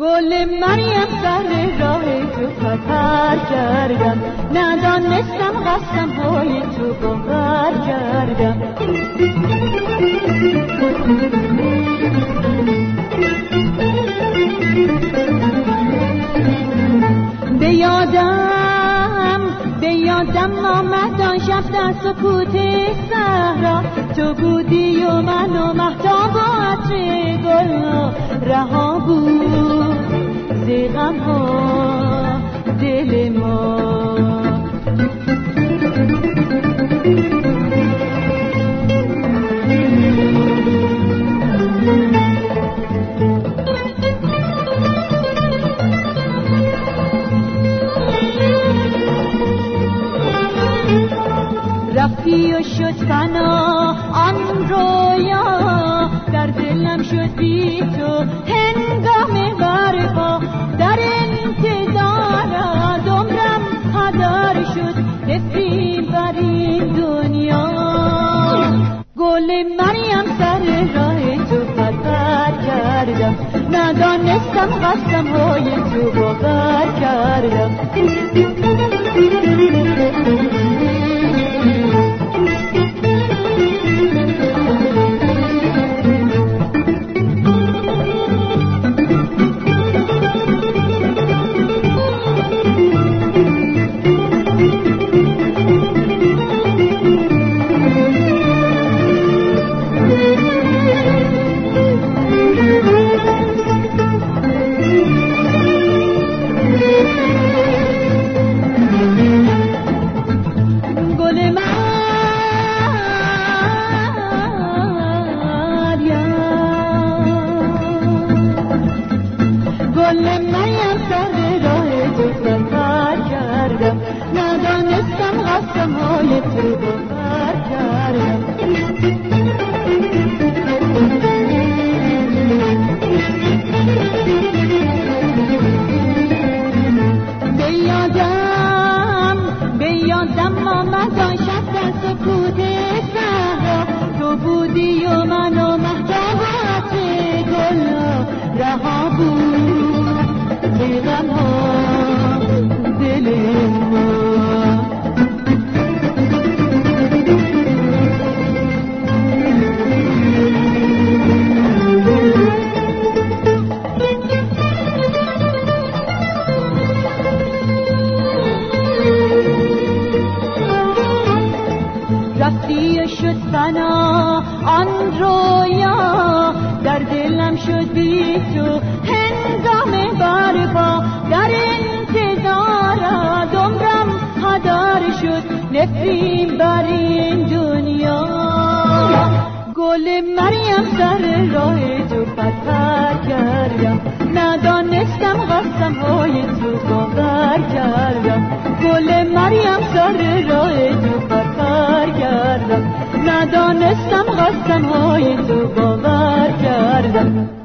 تو خطر کردم. ندانستم قسم های تو باور کردم. به یادم به یادم آمد آن شب در سکوت صحرا. تو بودی و من و محتاب و عطر گل رها بود. زیغم ها دل ما. رفتی و شد فنا آن رویا دلم شد بی تو هنگام برپا در انتظار دمرم هدر شد نفرین بر این دنیا. گل مریم سر راه تو خطر کردم. ندانستم قسم های تو باور کردم. ندانستم غصه های تو بر کردم. بیادم بیادم به یادم آمد آن شب در سکوت سهر تو بودی و منو رفتی شد فنا. آن رویا در دلم شد بی تو. هنگام برپا در انتظار دمرم هدار شد. نفرین بر این دنیا. گل مریم سر راه تو فتر کردم. ندانستم قسم های تو باور کردم. گل مریم سر راه تو ندانستم قصدم های تو باور کردم.